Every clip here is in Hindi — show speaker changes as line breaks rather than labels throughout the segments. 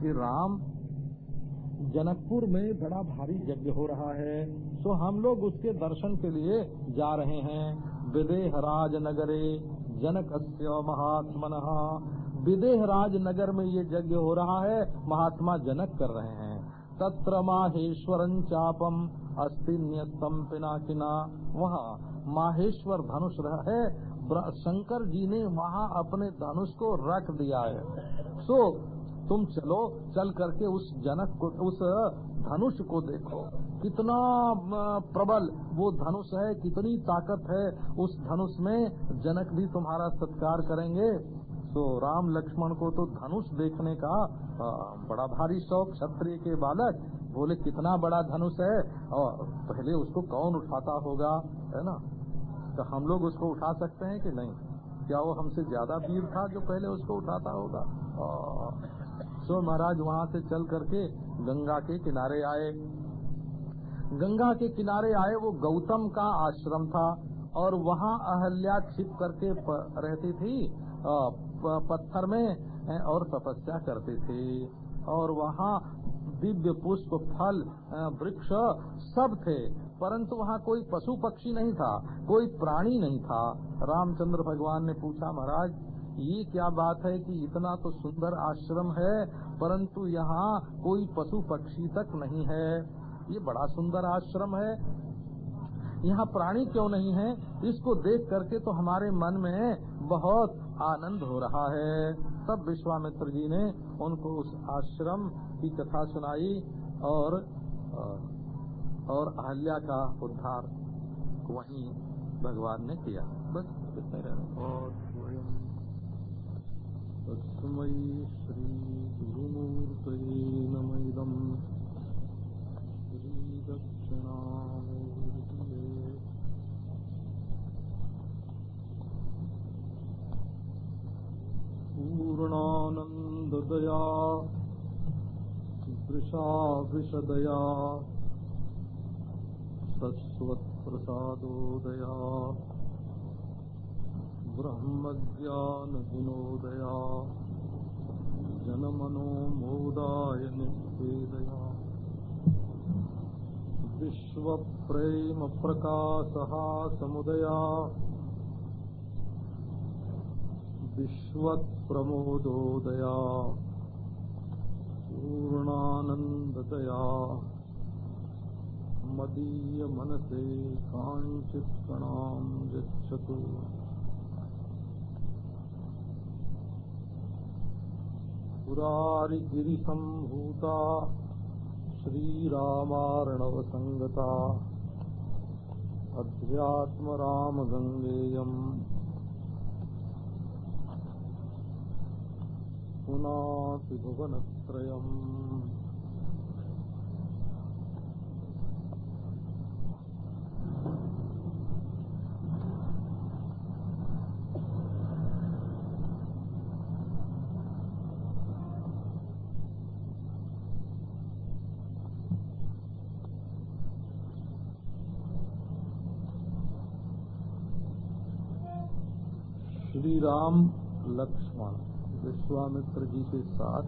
कि राम, जनकपुर में बड़ा भारी यज्ञ हो रहा है तो हम लोग उसके दर्शन के लिए जा रहे हैं। विदेह नगरे जनक महात्मन। विदेह नगर में ये यज्ञ हो रहा है, महात्मा जनक कर रहे हैं। तत्र माहेश्वर चापम अस्तिन्यस्तम पिनाकिना। वहाँ माहेश्वर धनुष है शंकर जी ने वहाँ अपने धनुष को रख दिया है। सो तुम चलो, चल करके उस जनक को, उस धनुष को देखो। कितना प्रबल वो धनुष है, कितनी ताकत है। उस धनुष में जनक भी तुम्हारा सत्कार करेंगे। तो राम लक्ष्मण को तो धनुष देखने का बड़ा भारी शौक। क्षत्रिय के बालक बोले, कितना बड़ा धनुष है। और पहले उसको कौन उठाता होगा, है ना? तो हम लोग उसको उठा सकते हैं कि नहीं? क्या वो हमसे ज़्यादा वीर था जो पहले उसको उठाता होगा? सो महाराज वहाँ से चल करके गंगा के किनारे आए। गंगा के किनारे आए, वो गौतम का आश्रम था और वहाँ अहल्या छिप करके रहती थी पत्थर में और तपस्या करती थी। और वहाँ दिव्य पुष्प, फल वृक्ष सब थे, परंतु वहाँ कोई पशु पक्षी नहीं था, कोई प्राणी नहीं था। रामचंद्र भगवान ने पूछा, महाराज ये क्या बात है कि इतना तो सुंदर आश्रम है, परंतु यहाँ कोई पशु पक्षी तक नहीं है। ये बड़ा सुंदर आश्रम है। यहाँ प्राणी क्यों नहीं है? इसको देख करके तो हमारे मन में बहुत आनंद हो रहा है। तब विश्वामित्र जी ने उनको उस आश्रम की कथा सुनाई और और अहल्या का उद्धार वहीं भगवान ने किया। बस कितने और तस्मयी श्री गुरुमूर्त नमदम। श्री पूर्णानन्ददया वृषा वृषदया सत्स्वत्प्रसादोदया ब्रह्मज्ञानविनोदया जनमनोमोदाय निवेदया विश्वप्रेमप्रकाशः समुदया विश्वत्प्रमोदोदया। पूर्णानन्ददया मदीय मनसे काञ्चित् कणां यच्छतु। पुरारिगिरिसम्भूता श्रीरामार्णवसङ्गता अध्यात्मरामगङ्गेयम्। पुनाति भुवनत्रयम्। राम लक्ष्मण, विश्वामित्र जी के साथ।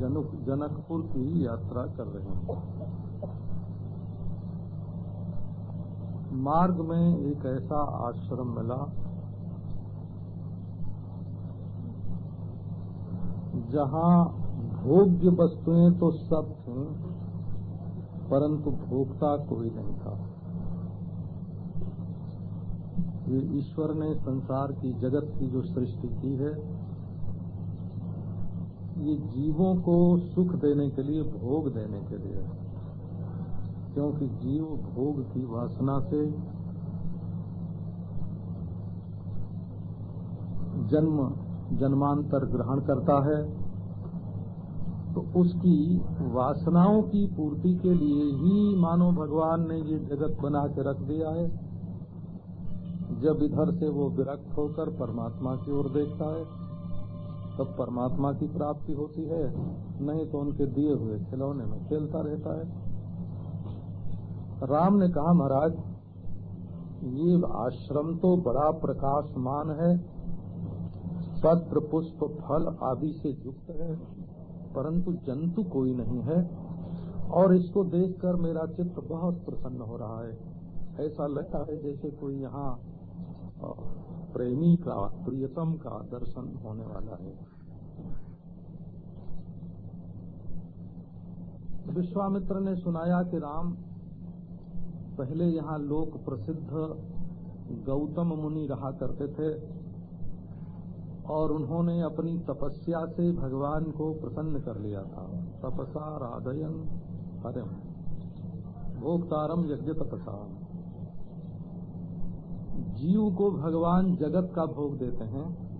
जनक, जनकपुर की यात्रा कर रहे हैं। मार्ग में एक ऐसा आश्रम मिला, जहाँ भोग्य वस्तुएँ तो सब थी, परंतु भोक्ता कोई नहीं था। ये ईश्वर ने संसार की, जगत की जो सृष्टि की है, ये जीवों को सुख देने के लिए, भोग देने के लिए है। क्योंकि जीव भोग की वासना से जन्म, जन्मांतर ग्रहण करता है तो उसकी वासनाओं की पूर्ति के लिए ही मानो भगवान ने ये जगत बना के रख दिया है। जब इधर से वो विरक्त होकर परमात्मा की ओर देखता है, तब परमात्मा की प्राप्ति होती है। नहीं तो उनके दिए हुए खिलौने में खेलता रहता है। राम ने कहा, महाराज, ये आश्रम तो बड़ा प्रकाशमान है। पत्र, पुष्प, फल आदि से युक्त है, परंतु जंतु कोई नहीं है। और इसको देखकर मेरा चित्त बहुत प्रसन्न हो रहा है। ऐसा लगता है जैसे कोई यहाँ प्रेमी का, प्रियतम का दर्शन होने वाला है। विश्वामित्र ने सुनाया कि राम, पहले यहाँ लोक प्रसिद्ध गौतम मुनि रहा करते थे और उन्होंने अपनी तपस्या से भगवान को प्रसन्न कर लिया था। तपसा राधयन हरम। भोक्तारम यज्ञ तपसा जीव को भगवान जगत का भोग देते हैं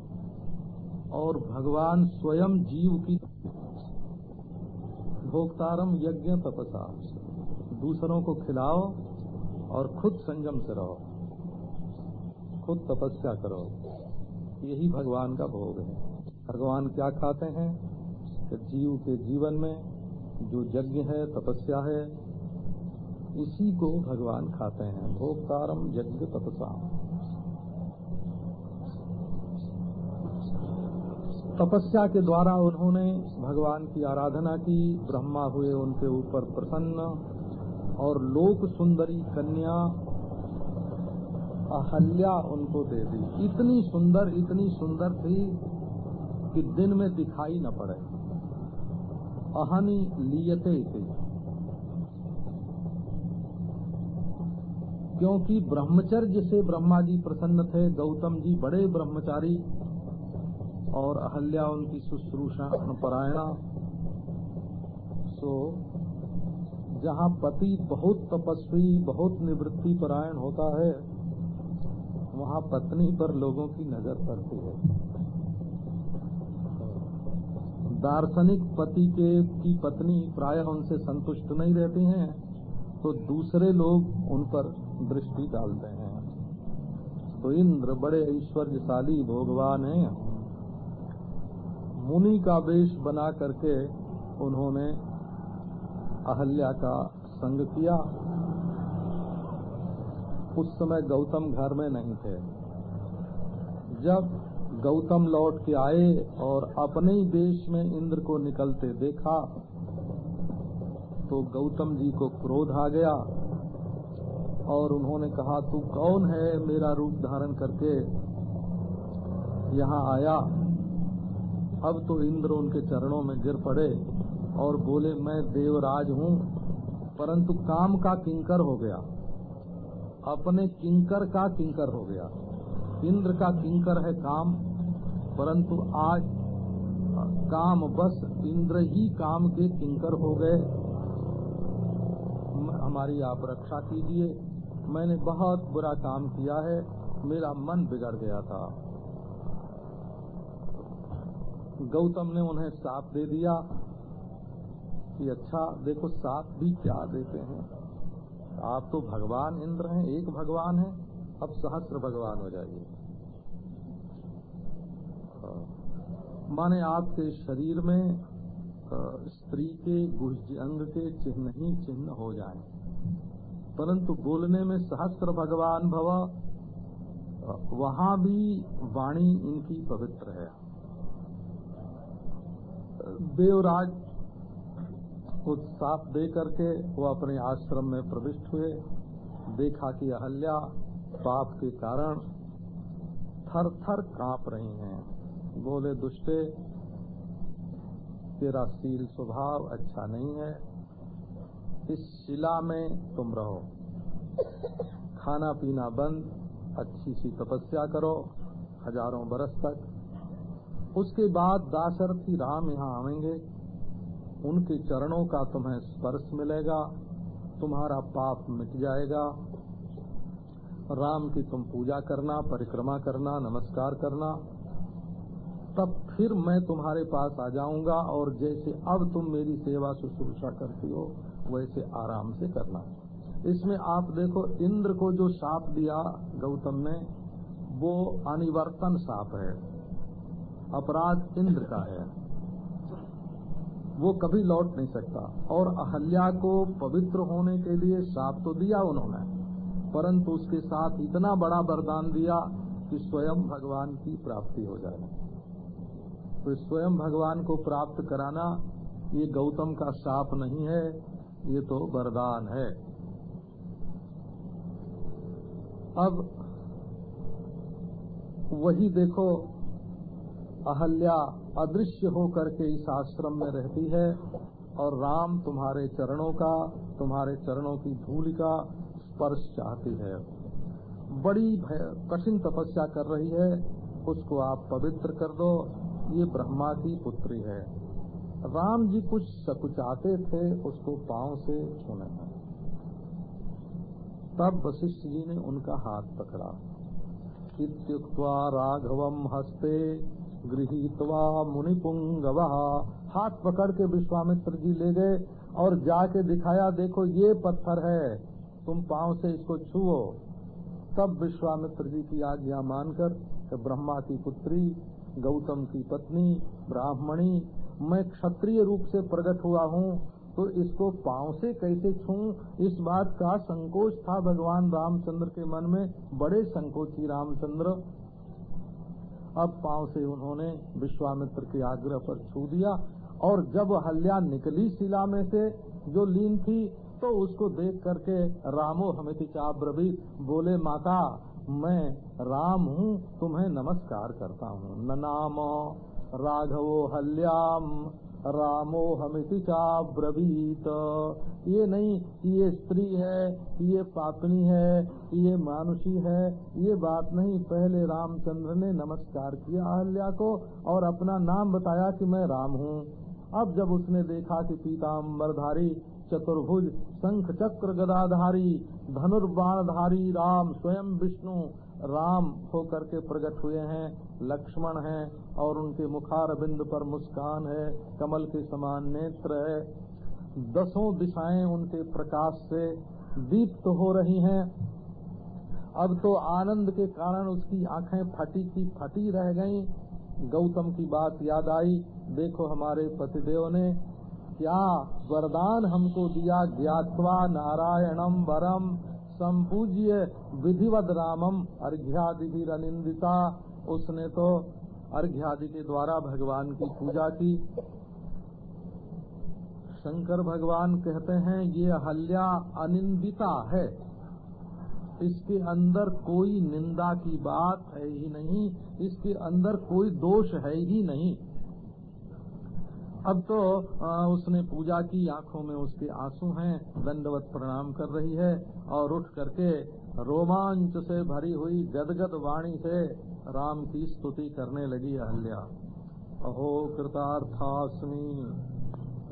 और भगवान स्वयं जीव की भोक्तारम यज्ञ तपसा। दूसरों को खिलाओ और खुद संयम से रहो। खुद तपस्या करो। यही भगवान का भोग है। भगवान क्या खाते हैं? कि जीव के जीवन में जो यज्ञ है, तपस्या है इसी को भगवान खाते हैं। भोक्तारम यज्ञ तपसा। तपस्या के द्वारा उन्होंने भगवान की आराधना की, ब्रह्मा हुए उनके ऊपर प्रसन्न, और लोक सुंदरी कन्या अहल्या उनको दे दी। इतनी सुंदर इतनी सुंदर थी कि दिन में दिखाई न पड़े। अहनी लियते थी। क्योंकि ब्रह्मचर्य से ब्रह्मा जी प्रसन्न थे, गौतम जी बड़े ब्रह्मचारी और अहल्या उनकी शुश्रूषा परायणा सो जहाँ पति बहुत तपस्वी, बहुत निवृत्ति परायण होता है, वहाँ पत्नी पर लोगों की नज़र पड़ती है। दार्शनिक पति के, की पत्नी प्रायः उनसे संतुष्ट नहीं रहती हैं तो दूसरे लोग उन पर दृष्टि डालते हैं। तो इंद्र बड़े ऐश्वर्यशाली भगवान हैं। मुनि का वेश बना करके उन्होंने अहल्या का संग किया। उस समय गौतम घर में नहीं थे। जब गौतम लौट के आए और अपने ही देश में इंद्र को निकलते देखा तो गौतम जी को क्रोध आ गया। और उन्होंने कहा, तू कौन है मेरा रूप धारण करके यहाँ आया? अब तो इंद्र उनके चरणों में गिर पड़े और बोले, मैं देवराज हूँ, परंतु काम का किंकर हो गया। अपने किंकर का किंकर हो गया। इंद्र का किंकर है काम, परंतु आज काम बस इंद्र ही काम के किंकर हो गए। हमारी आप रक्षा कीजिए। मैंने बहुत बुरा काम किया है, मेरा मन बिगड़ गया था। गौतम ने उन्हें साप दे दिया कि अच्छा देखो साप भी क्या देते हैं। आप तो भगवान इंद्र हैं, एक भगवान है, अब सहस्त्र भगवान हो जाइए। माने आपके शरीर में स्त्री के अंग के चिन्ह ही चिन्ह हो जाए। परंतु बोलने में सहस्त्र भगवान भव, वहाँ भी वाणी इनकी पवित्र है। देवराज को साफ़ दे करके वो अपने आश्रम में प्रविष्ट हुए, देखा कि अहल्या पाप के कारण थर थर काँप रही हैं। बोले, दुष्टे, तेरा सील स्वभाव अच्छा नहीं है इस शिला में तुम रहो। खाना पीना बंद, अच्छी सी तपस्या करो, हज़ारों बरस तक। उसके बाद दाशरथी राम यहाँ आवेंगे। उनके चरणों का तुम्हें स्पर्श मिलेगा, तुम्हारा पाप मिट जाएगा। राम की तुम पूजा करना, परिक्रमा करना, नमस्कार करना। तब फिर मैं तुम्हारे पास आ जाऊँगा और जैसे अब तुम मेरी सेवा शुश्रूषा करती हो वैसे आराम से करना इसमें आप देखो, इंद्र को जो साप दिया गौतम ने, वो अनिवर्तन साप है, अपराध इंद्र का है। वो कभी लौट नहीं सकता। और अहल्या को पवित्र होने के लिए साप तो दिया उन्होंने, परंतु उसके साथ इतना बड़ा वरदान दिया कि स्वयं भगवान की प्राप्ति हो जाए। तो स्वयं भगवान को प्राप्त कराना, ये गौतम का साप नहीं है ये तो वरदान है। अब वही देखो, अहल्या अदृश्य होकर के इस आश्रम में रहती है और राम तुम्हारे चरणों का, तुम्हारे चरणों की धूल का स्पर्श चाहती है। बड़ी कठिन तपस्या कर रही है, उसको आप पवित्र कर दो, ये ब्रह्मा की पुत्री है। राम जी कुछ सकुचाते थे, उसको पाँव से छूने तब वशिष्ठ जी ने उनका हाथ पकड़ा। इत्युक्त्वा राघवम हस्ते गृहीतवा मुनिपुंगवा। हाथ पकड़ के विश्वामित्र जी ले गए और जाके दिखाया, देखो ये पत्थर है, तुम पाँव से इसको छुओ। तब विश्वामित्र जी की आज्ञा मानकर ब्रह्मा की पुत्री, गौतम की पत्नी, ब्राह्मणी मैं क्षत्रिय रूप से प्रकट हुआ हूँ तो इसको पाँव से कैसे छू इस बात का संकोच था भगवान रामचंद्र के मन में, बड़े संकोची रामचंद्र। अब पाँव से उन्होंने विश्वामित्र के आग्रह पर छू दिया, और जब हल्या निकली शिला में से, जो लीन थी तो उसको देख करके रामो हमिति चाब्रवी बोले, माता, मैं राम हूँ, तुम्हें नमस्कार करता हूँ। न नाम राघवो हल्याम रामो हमिति चाब्रवीत। ये नहीं कि ये स्त्री है ये पापनी है ये मानुषी है, ये बात नहीं। पहले रामचंद्र ने नमस्कार किया अहल्या को और अपना नाम बताया कि मैं राम हूँ। अब जब उसने देखा कि पीताम्बरधारी, चतुर्भुज, शंख चक्र गदाधारी, धनुर्बाणधारी राम स्वयं विष्णु राम होकर के प्रकट हुए हैं, लक्ष्मण हैं, और उनके मुखार बिंद पर मुस्कान है, कमल के समान नेत्र है। दसों दिशाएँ उनके प्रकाश से दीप्त हो रही हैं। अब तो आनंद के कारण उसकी आँखें फटी की फटी रह गईं। गौतम की बात याद आई, देखो हमारे पतिदेव ने, क्या वरदान हमको दिया ज्ञातवा नारायणम वरम संपूज्य विधिवत रामम अर्घ्यादि अनिंदिता उसने तो अर्घ्यादि के द्वारा भगवान की पूजा की। शंकर भगवान कहते हैं, ये अहल्या अनिंदिता है। इसके अंदर कोई निंदा की बात है ही नहीं। इसके अंदर कोई दोष है ही नहीं। अब तो उसने पूजा की, आँखों में उसके आँसू हैं, दंडवत प्रणाम कर रही है, और उठ करके रोमांच से भरी हुई गदगद वाणी से राम की स्तुति करने लगी अहल्या। अहो, कृतार्थास्मी।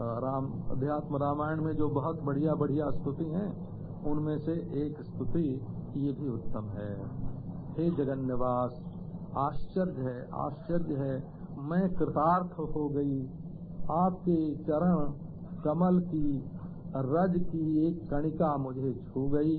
राम, अध्यात्म रामायण में जो बहुत बढ़िया बढ़िया स्तुति हैं, उनमें से एक स्तुति ये भी उत्तम है। हे जगन निवास आश्चर्य है आश्चर्य है, मैं कृतार्थ हो गई। आपके चरण कमल की रज की एक कणिका मुझे छू गई।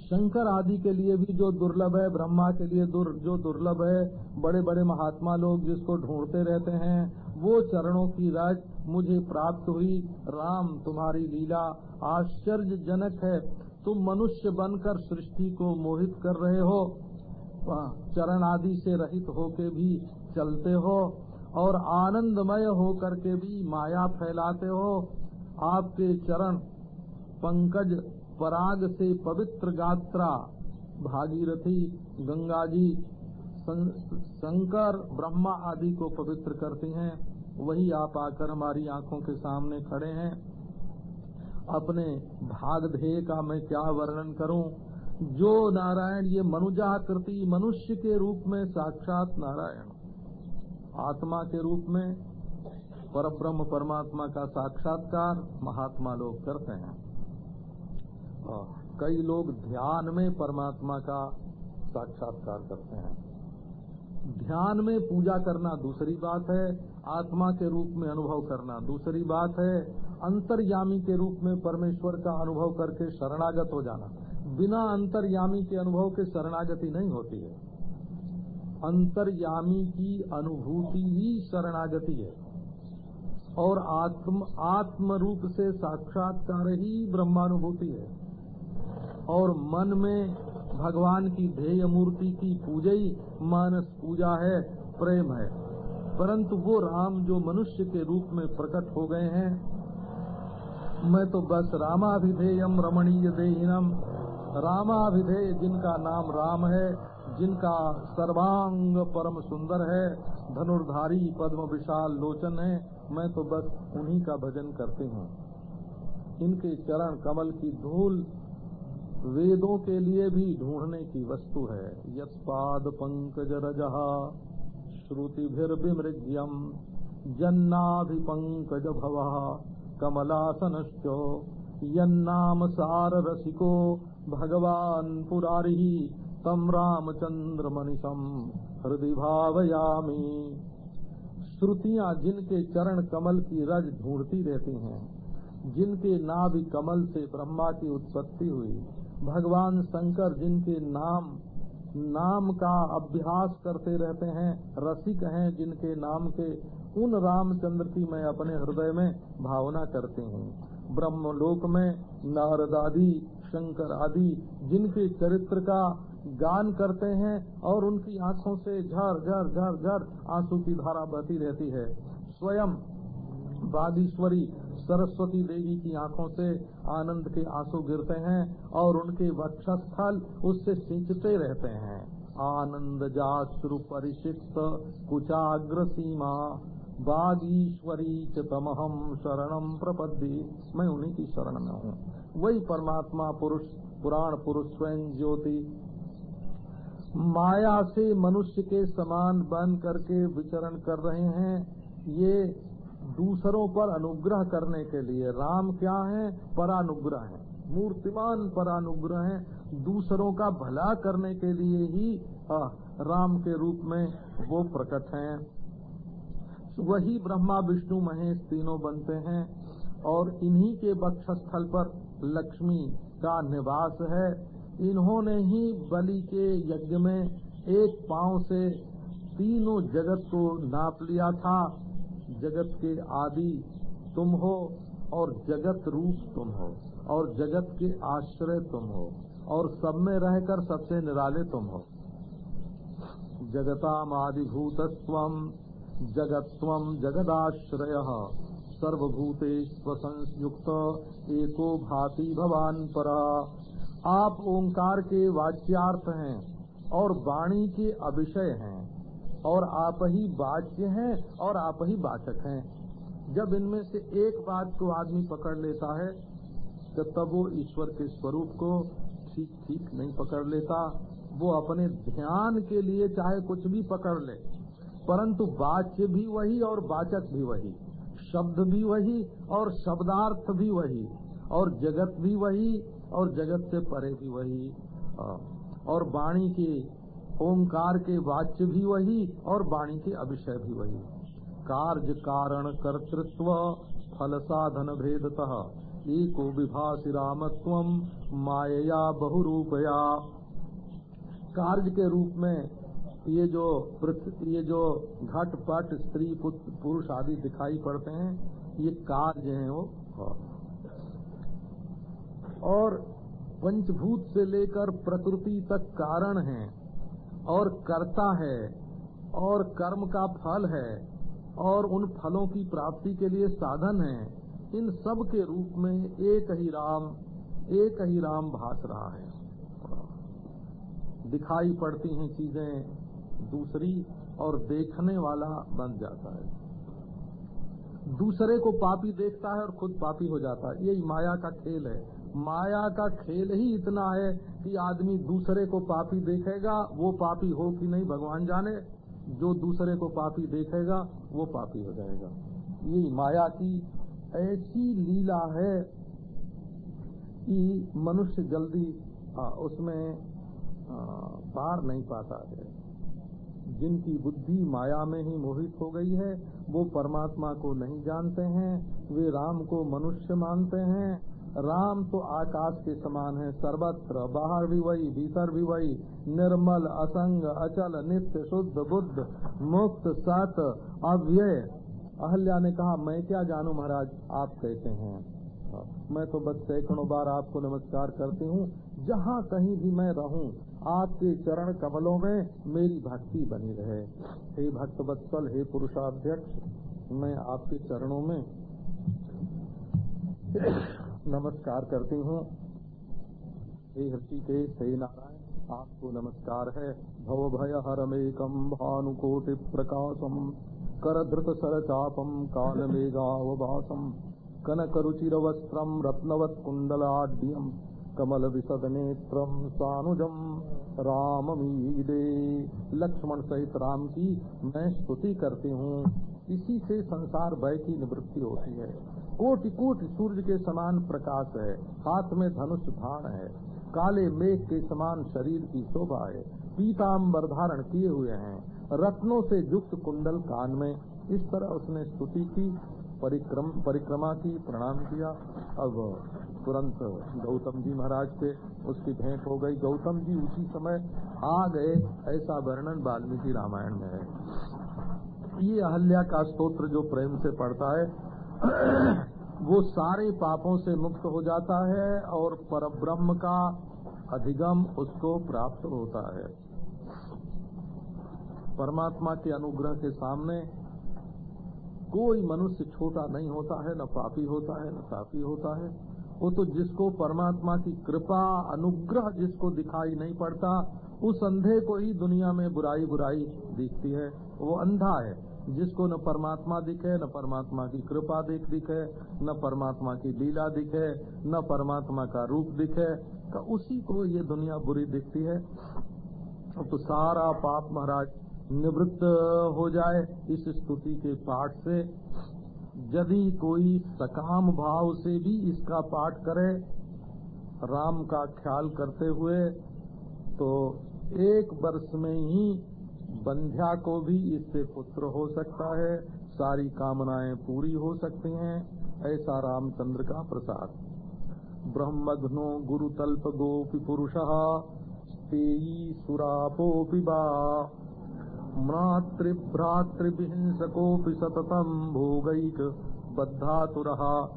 शंकर आदि के लिए भी जो दुर्लभ है ब्रह्मा के लिए दुर, जो दुर्लभ है बड़े बड़े महात्मा लोग जिसको ढूंढते रहते हैं वो चरणों की रज मुझे प्राप्त हुई। राम तुम्हारी लीला आश्चर्यजनक है। तुम मनुष्य बनकर सृष्टि को मोहित कर रहे हो। चरण आदि से रहित होके भी चलते हो। और आनंदमय होकर के भी माया फैलाते हो। आपके चरण, पंकज, पराग से पवित्र गात्रा, भागीरथी गंगा जी शंकर, ब्रह्मा आदि को पवित्र करती हैं। वही आप आकर हमारी आँखों के सामने खड़े हैं। अपने भाग ध्येय का मैं क्या वर्णन करूँ? जो नारायण ये मनुजाकृति मनुष्य के रूप में साक्षात नारायण आत्मा के रूप में पर ब्रह्म परमात्मा का साक्षात्कार महात्मा लोग करते हैं। कई लोग ध्यान में परमात्मा का साक्षात्कार करते हैं। ध्यान में पूजा करना दूसरी बात है, आत्मा के रूप में अनुभव करना दूसरी बात है, अंतर्यामी के रूप में परमेश्वर का अनुभव करके शरणागत हो जाना। बिना अंतर्यामी के अनुभव के शरणागति नहीं होती है। अंतर्यामी की अनुभूति ही शरणागति है। और आत्म आत्म रूप से साक्षात्कार ही ब्रह्मानुभूति है। और मन में भगवान की ध्येय मूर्ति की पूजा ही मानस पूजा है, प्रेम है। परंतु वो राम जो मनुष्य के रूप में प्रकट हो गए हैं, मैं तो बस रामाभिधेयम रमणीय देहिनम। रामाभिधेय जिनका नाम राम है जिनका सर्वांग परम सुंदर है, धनुर्धारी पद्म विशाल लोचन है, मैं तो बस उन्हीं का भजन करते हूँ। इनके चरण कमल की धूल वेदों के लिए भी ढूँढने की वस्तु है। यद पंकज रजहा श्रुतिभिर्विमृग्यम। जन्नाभिपंकज भव कमलासन यन्नाम सार रसिको भगवान पुरारी। तम रामचंद्र मनीषम हृदय भावयामी। श्रुतियाँ जिनके चरण कमल की रज ढूंढती रहती हैं, जिनके नाभि कमल से ब्रह्मा की उत्पत्ति हुई, भगवान शंकर जिनके नाम नाम का अभ्यास करते रहते हैं, रसिक हैं, जिनके नाम के उन रामचंद्र की मैं अपने हृदय में भावना करती हूँ। ब्रह्मलोक में नारद आदि, शंकर आदि जिनके चरित्र का गान करते हैं और उनकी आँखों से झर झर झर झर आँसू की धारा बहती रहती है। स्वयं बागीश्वरी सरस्वती देवी की आँखों से आनंद के आँसू गिरते हैं और उनके वक्षस्थल उससे सिंचते रहते हैं। आनंद जाश्रु परिषिक्त कुचाग्र सीमा, बागीश्वरी चमहम शरणम प्रपद्दी मैं उन्हीं की शरण में हूँ। वही परमात्मा, पुरुष, पुराण पुरुष, स्वयं ज्योति माया से मनुष्य के समान बन करके विचरण कर रहे हैं, ये दूसरों पर अनुग्रह करने के लिए। राम क्या है? परानुग्रह है। मूर्तिमान परानुग्रह है। दूसरों का भला करने के लिए ही राम के रूप में वो प्रकट हैं। वही ब्रह्मा, विष्णु, महेश तीनों बनते हैं और इन्हीं के बक्षस्थल पर लक्ष्मी का निवास है। इन्होंने ही बलि के यज्ञ में एक पाँव से तीनों जगत को नाप लिया था। जगत के आदि तुम हो और जगत रूप तुम हो और जगत के आश्रय तुम हो और सब में रहकर सबसे निराले तुम हो। जगताम आदिभूत जगत्व जगदाश्रय सर्वभूते संयुक्त एको भाति भवान पर। आप ओंकार के वाच्यार्थ हैं और वाणी के अभिषय हैं और आप ही वाच्य हैं और आप ही वाचक हैं। जब इनमें से एक बात को आदमी पकड़ लेता है तो तब वो ईश्वर के स्वरूप को ठीक ठीक नहीं पकड़ लेता। वो अपने ध्यान के लिए चाहे कुछ भी पकड़ ले, परंतु वाच्य भी वही और वाचक भी वही, शब्द भी वही और शब्दार्थ भी वही और जगत भी वही और जगत से परे भी वही। और वाणी के ओंकार के वाच्य भी वही और वाणी के अभिषय भी वही। कार्य कारण कर्तृत्व, फल साधन भेदतः। एको विभासी रामत्व माया बहुरूपया। कार्य के रूप में ये जो ये जो घट पट स्त्री पुरुष आदि दिखाई पड़ते हैं, ये कार्य हैं वो। और पंचभूत से लेकर प्रकृति तक कारण है, और करता है, और कर्म का फल है, और उन फलों की प्राप्ति के लिए साधन है। इन सब के रूप में एक ही राम, एक ही राम भास रहा है। दिखाई पड़ती हैं चीज़ें, दूसरी और देखने वाला बन जाता है। दूसरे को पापी देखता है और खुद पापी हो जाता है। यही माया का खेल है। माया का खेल ही इतना है कि आदमी दूसरे को पापी देखेगा वो पापी हो कि नहीं भगवान जाने। जो दूसरे को पापी देखेगा वो पापी हो जाएगा। ये माया की ऐसी लीला है कि मनुष्य जल्दी आ, उसमें पार नहीं पाता है। जिनकी बुद्धि माया में ही मोहित हो गई है वो परमात्मा को नहीं जानते हैं वे राम को मनुष्य मानते हैं राम तो आकाश के समान है, सर्वत्र, बाहर भी वही, भीतर भी वही, निर्मल, असंग, अचल, नित्य, शुद्ध, बुद्ध, मुक्त, सत, अव्यय। अहल्या ने कहा, मैं क्या जानू महाराज, आप कैसे हैं? मैं तो बस सैकड़ों बार आपको नमस्कार करती हूँ, जहाँ कहीं भी मैं रहूँ, आपके चरण कमलों में मेरी भक्ति बनी रहे। हे भक्त बत्सल हे पुरुषाध्यक्ष, मैं आपके चरणों में नमस्कार करती हूँ। हे हे नारायण, आपको नमस्कार है। भव भय हरमेकम भानुकोटि प्रकाशम कर धृत सर चापम काल मेघावभासम कनक रुचिर वस्त्रम रत्नवत कुंडलाड्यम कमल विशद नेत्रम सानुजम राम मीदे लक्ष्मण सहित राम की मैं स्तुति करती हूँ। इसी से संसार भय की निवृत्ति होती है। कोटि कोटि सूर्य के समान प्रकाश है हाथ में धनुष धान है, काले मेघ के समान शरीर की शोभा है पीताम्बर धारण किए हुए हैं, रत्नों से युक्त कुंडल कान में। इस तरह उसने स्तुति की, परिक्रम, परिक्रमा की, प्रणाम किया। अब तुरंत गौतम जी महाराज के उसकी भेंट हो गई। गौतम जी उसी समय आ गए, ऐसा वर्णन वाल्मीकि रामायण में है। ये अहल्या का स्तोत्र जो प्रेम से पढ़ता है वो सारे पापों से मुक्त हो जाता है और परब्रह्म का अधिगम उसको प्राप्त होता है। परमात्मा के अनुग्रह के सामने कोई मनुष्य छोटा नहीं होता है, न पापी होता है, न पापी होता है। वो तो जिसको परमात्मा की कृपा, अनुग्रह जिसको दिखाई नहीं पड़ता, उस अंधे को ही दुनिया में बुराई बुराई दिखती है। वो अंधा है। जिसको न परमात्मा दिखे, न परमात्मा की कृपा दिख दिखे, न परमात्मा की लीला दिखे, न परमात्मा का रूप दिखे तो उसी को ये दुनिया बुरी दिखती है। तो सारा पाप महाराज निवृत्त हो जाए इस स्तुति के पाठ से। यदि कोई सकाम भाव से भी इसका पाठ करे, राम का ख्याल करते हुए तो एक वर्ष में ही बंध्या को भी इससे पुत्र हो सकता है, सारी कामनाएँ पूरी हो सकती हैं, ऐसा रामचंद्र का प्रसाद। ब्रह्मघ्नो गुरु गुरुतल्प गोपी पुरुष, स्तेयी सुरापोपि बा। मातृभ्रातृभिहिंसकोऽपि सततम् भोगैक बद्धातुरः।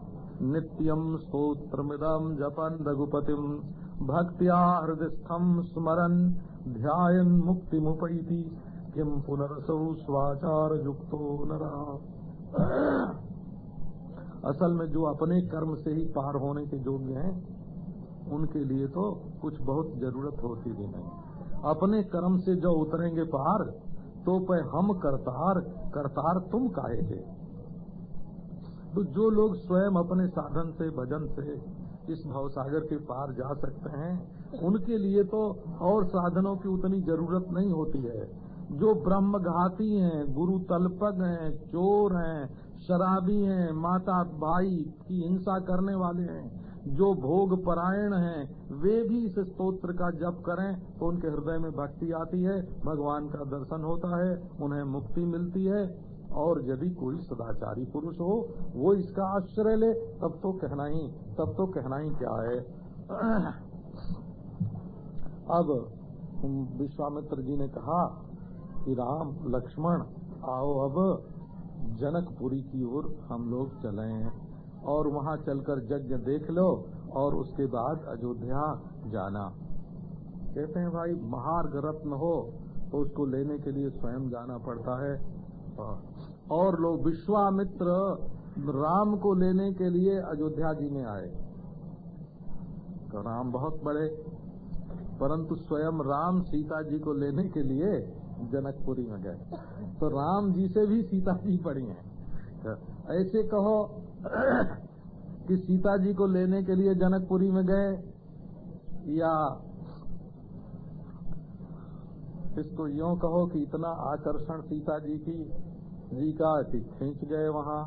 नित्यम् स्तोत्रमिदम् जपन् रघुपतिम्, भक्त्या हृदयस्थम् स्मरन्। ध्यायन् मुक्तिमुपैति। किम पुनरसौ स्वाचार युक्तो नरा। असल में जो अपने कर्म से ही पार होने के योग्य हैं, उनके लिए तो कुछ बहुत ज़रूरत होती भी नहीं। अपने कर्म से जो उतरेंगे पार तो पे हम करतार करतार तुम काहे? तो जो लोग स्वयं अपने साधन से, भजन से इस भवसागर के पार जा सकते हैं उनके लिए तो और साधनों की उतनी ज़रूरत नहीं होती है। जो ब्रह्म घाती हैं, गुरु तलपग हैं, चोर हैं, शराबी हैं, माता भाई की हिंसा करने वाले हैं, जो भोग परायण हैं, वे भी इस स्तोत्र का जप करें तो उनके हृदय में भक्ति आती है, भगवान का दर्शन होता है, उन्हें मुक्ति मिलती है। और यदि कोई सदाचारी पुरुष हो, वो इसका आश्रय ले, तब तो कहना ही, तब तो कहना ही क्या है। अब विश्वामित्र जी ने कहा कि राम, लक्ष्मण, आओ अब जनकपुरी की ओर हम लोग चले और वहाँ चलकर यज्ञ देख लो और उसके बाद अयोध्या जाना। कहते हैं, भाई महार्ग रत्न हो तो उसको लेने के लिए स्वयं जाना पड़ता है। और लोग विश्वामित्र राम को लेने के लिए अयोध्या जी में आए। तो राम बहुत बड़े परंतु स्वयं राम सीता जी को लेने के लिए जनकपुरी में गए। तो राम जी से भी सीता जी पड़ी हैं। ऐसे कहो कि सीता जी को लेने के लिए जनकपुरी में गए या इसको यो कहो कि इतना आकर्षण सीता जी की, जी का कि खींच गए वहाँ।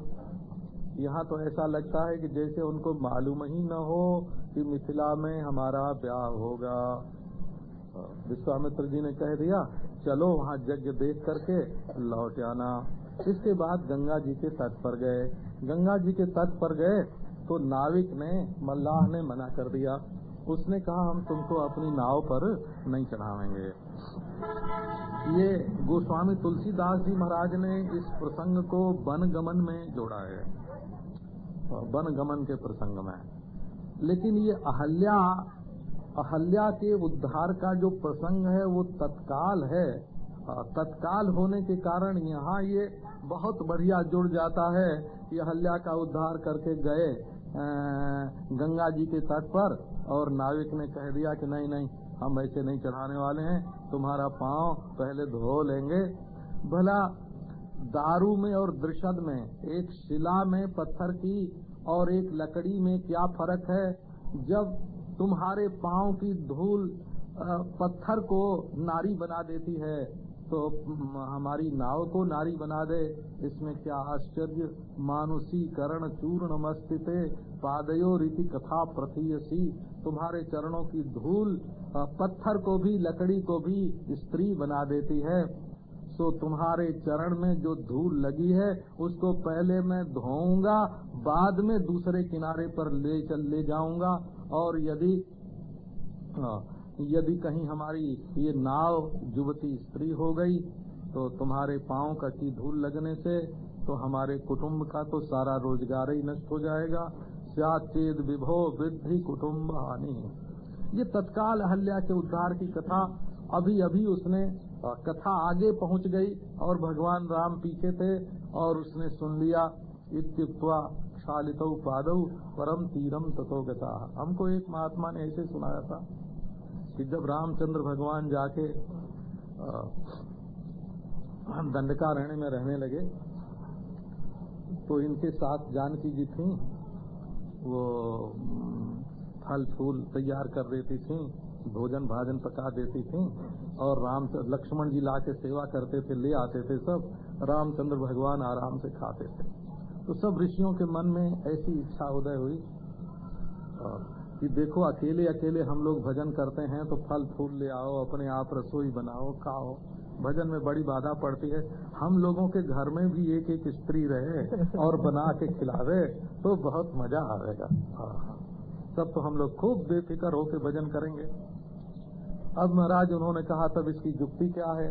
यहाँ तो ऐसा लगता है कि जैसे उनको मालूम ही न हो कि मिथिला में हमारा ब्याह होगा। विश्वामित्र जी ने कह दिया, चलो वहाँ यज्ञ देख करके लौट आना। इसके बाद गंगा जी के तट पर गए। गंगा जी के तट पर गए तो नाविक ने, मल्लाह ने मना कर दिया। उसने कहा, हम तुमको अपनी नाव पर नहीं चढ़ावेंगे। ये गोस्वामी तुलसीदास जी महाराज ने इस प्रसंग को वन गमन में जोड़ा है वन गमन के प्रसंग में। लेकिन ये अहल्या अहल्या के उद्धार का जो प्रसंग है, वो तत्काल है। तत्काल होने के कारण यहाँ ये बहुत बढ़िया जुड़ जाता है कि अहल्या का उद्धार करके गए गंगा जी के तट पर और नाविक ने कह दिया कि नहीं नहीं, हम ऐसे नहीं चढ़ाने वाले हैं, तुम्हारा पाँव पहले धो लेंगे। भला दारू में और दृषद में, एक शिला में पत्थर की और एक लकड़ी में क्या फ़र्क है? जब तुम्हारे पाँव की धूल पत्थर को नारी बना देती है तो हमारी नाव को नारी बना दे। इसमें क्या आश्चर्य? मानुषी करण चूर्ण मस्तित पादयो रीति कथा प्रथीयसी तुम्हारे चरणों की धूल पत्थर को भी, लकड़ी को भी स्त्री बना देती है। सो तुम्हारे चरण में जो धूल लगी है, उसको पहले मैं धोऊँगा, बाद में दूसरे किनारे पर ले चल, ले जाऊँगा। और यदि यदि कहीं हमारी ये नाव युवती स्त्री हो गई तो तुम्हारे पाँव का की धूल लगने से तो हमारे कुटुंब का तो सारा रोज़गार ही नष्ट हो जाएगा। चेद विभो वृद्धि कुटुम्ब हानि। ये तत्काल अहल्या के उद्धार की कथा अभी अभी उसने कथा आगे पहुँच गई और भगवान राम पीछे थे और उसने सुन लिया इत्युक्वा क्षालित पादव परम तीरम तथो गता। हमको एक महात्मा ने ऐसे सुनाया था कि जब रामचंद्र भगवान जाके दंडकारण्य में रहने लगे तो इनके साथ जानकी जी थी, वो, फल, फूल तैयार कर देती थी, भोजन भाजन पका देती थी, और राम लक्ष्मण जी ला के सेवा करते थे, ले आते थे सब, रामचंद्र भगवान आराम से खाते थे। तो सब ऋषियों के मन में ऐसी इच्छा उदय हुई कि देखो अकेले अकेले हम लोग भजन करते हैं तो फल फूल ले आओ, अपने आप रसोई बनाओ, खाओ। भजन में बड़ी बाधा पड़ती है। हम लोगों के घर में भी एक एक स्त्री रहे और बना के खिलावे तो बहुत मज़ा आएगा तब तो हम लोग खूब बेफिक्र होके भजन करेंगे। अब महाराज उन्होंने कहा, तब इसकी जुक्ति क्या है?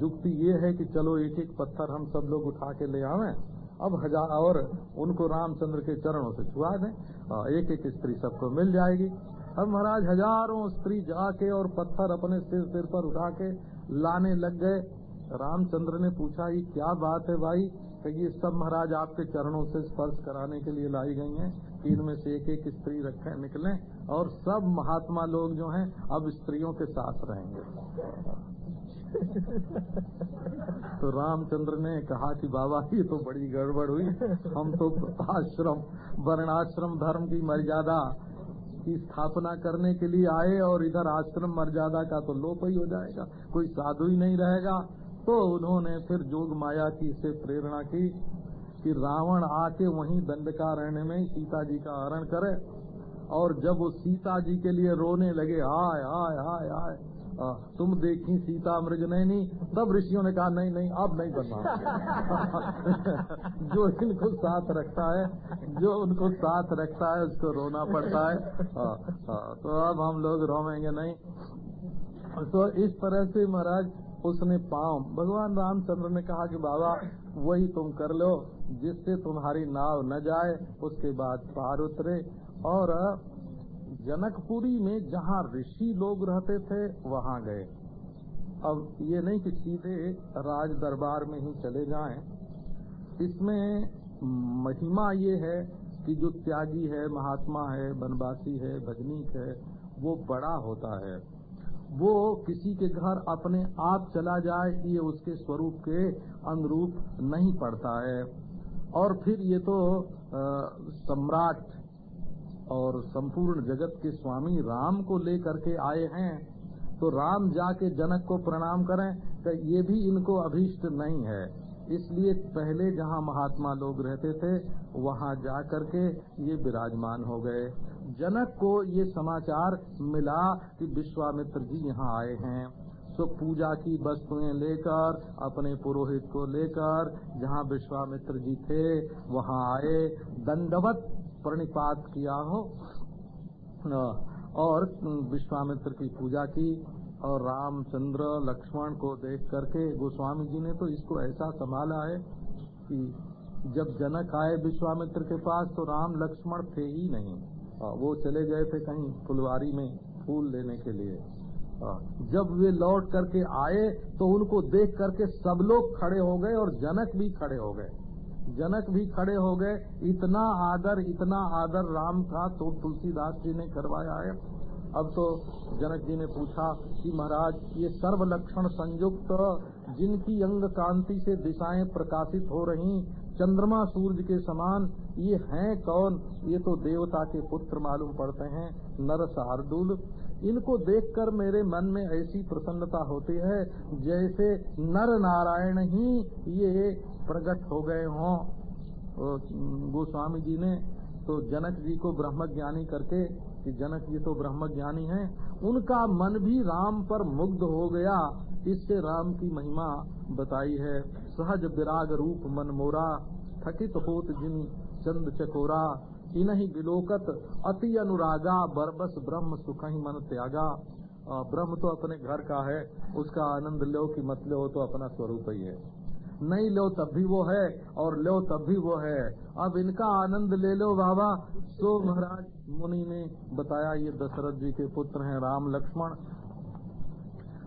जुक्ति ये है कि चलो एक एक पत्थर हम सब लोग उठा के ले आवे अब हज़ार और उनको रामचंद्र के चरणों से छुआ दें और एक एक स्त्री सबको मिल जाएगी। अब महाराज, हज़ारों स्त्री जाके और पत्थर अपने सिर सिर पर उठा के लाने लग गए। रामचंद्र ने पूछा, ये क्या बात है भाई? कि ये सब महाराज आपके चरणों से स्पर्श कराने के लिए लाई गई हैं। कि इनमें से एक एक स्त्री रखे, निकले और सब महात्मा लोग जो हैं, अब स्त्रियों के साथ रहेंगे। तो रामचंद्र ने कहा कि बाबा, ये तो बड़ी गड़बड़ हुई। हम तो आश्रम, वर्णाश्रम धर्म की मर्यादा की स्थापना करने के लिए आए और इधर आश्रम मर्यादा का तो लोप ही हो जाएगा, कोई साधु ही नहीं रहेगा। तो उन्होंने फिर जोग माया की से प्रेरणा की कि रावण आके वहीं दंडकारण्य में सीता जी का हरण करे और जब वो सीता जी के लिए रोने लगे आय आय आय आय तुम देखी सीता मृग नहीं तब ऋषियों ने कहा नहीं नहीं अब नहीं बनना। जो इनको साथ रखता है जो उनको साथ रखता है उसको रोना पड़ता है। आ, आ, तो अब हम लोग रोवेंगे नहीं। तो इस तरह से महाराज उसने पाँव भगवान रामचंद्र ने कहा कि बाबा वही तुम कर लो जिससे तुम्हारी नाव न जाए उसके बाद पार उतरे। और जनकपुरी में जहाँ ऋषि लोग रहते थे, वहाँ गए। अब ये नहीं कि सीधे राज दरबार में ही चले जाएँ। इसमें महिमा ये है कि जो त्यागी है, महात्मा है, वनवासी है, भजनीक है, वो बड़ा होता है। वो किसी के घर अपने आप चला जाए, ये उसके स्वरूप के अनुरूप नहीं पड़ता है। और फिर ये तो सम्राट और संपूर्ण जगत के स्वामी राम को लेकर के आए हैं तो राम जाके जनक को प्रणाम करें तो ये भी इनको अभीष्ट नहीं है। इसलिए पहले जहाँ महात्मा लोग रहते थे, वहाँ जा करके ये विराजमान हो गए। जनक को ये समाचार मिला कि विश्वामित्र जी यहाँ आए हैं। सो पूजा की वस्तुएँ लेकर, अपने पुरोहित को लेकर, जहाँ विश्वामित्र जी थे, वहाँ आए। दंडवत प्रणिपात किया हो और विश्वामित्र की पूजा की, और रामचंद्र लक्ष्मण को देख करके गोस्वामी जी ने तो इसको ऐसा संभाला है कि जब जनक आए विश्वामित्र के पास तो राम लक्ष्मण थे ही नहीं। वो चले गए थे कहीं फुलवारी में फूल लेने के लिए। जब वे लौट करके आए तो उनको देख करके सब लोग खड़े हो गए और जनक भी खड़े हो गए। जनक भी खड़े हो गए, इतना आदर इतना आदर राम का तो तुलसीदास जी ने करवाया है। अब तो जनक जी ने पूछा कि महाराज, ये सर्व लक्षण संयुक्त, जिनकी अंग कांति से दिशाएँ प्रकाशित हो रही, चंद्रमा सूर्य के समान, ये हैं कौन? ये तो देवता के पुत्र मालूम पड़ते हैं नर शार्दुल इनको देखकर मेरे मन में ऐसी प्रसन्नता होती है, जैसे नर नारायण ही ये प्रकट हो गए हों गोस्वामी जी ने तो जनक जी को ब्रह्म ज्ञानी करके, कि जनक जी तो ब्रह्म ज्ञानी हैं, उनका मन भी राम पर मुग्ध हो गया, इससे राम की महिमा बताई है। सहज विराग रूप मन मोरा, थकित होत जिन चंद चकोरा, इन्हीं बिलोकत अति अनुरागा, बरबस ब्रह्म सुख ही मन त्यागा। ब्रह्म तो अपने घर का है, उसका आनंद लो कि मत लो तो अपना स्वरूप ही है। नहीं लो तब भी वो है और लो तब भी वो है। अब इनका आनंद ले लो बाबा। तो महाराज मुनि ने बताया ये दशरथ जी के पुत्र हैं राम लक्ष्मण।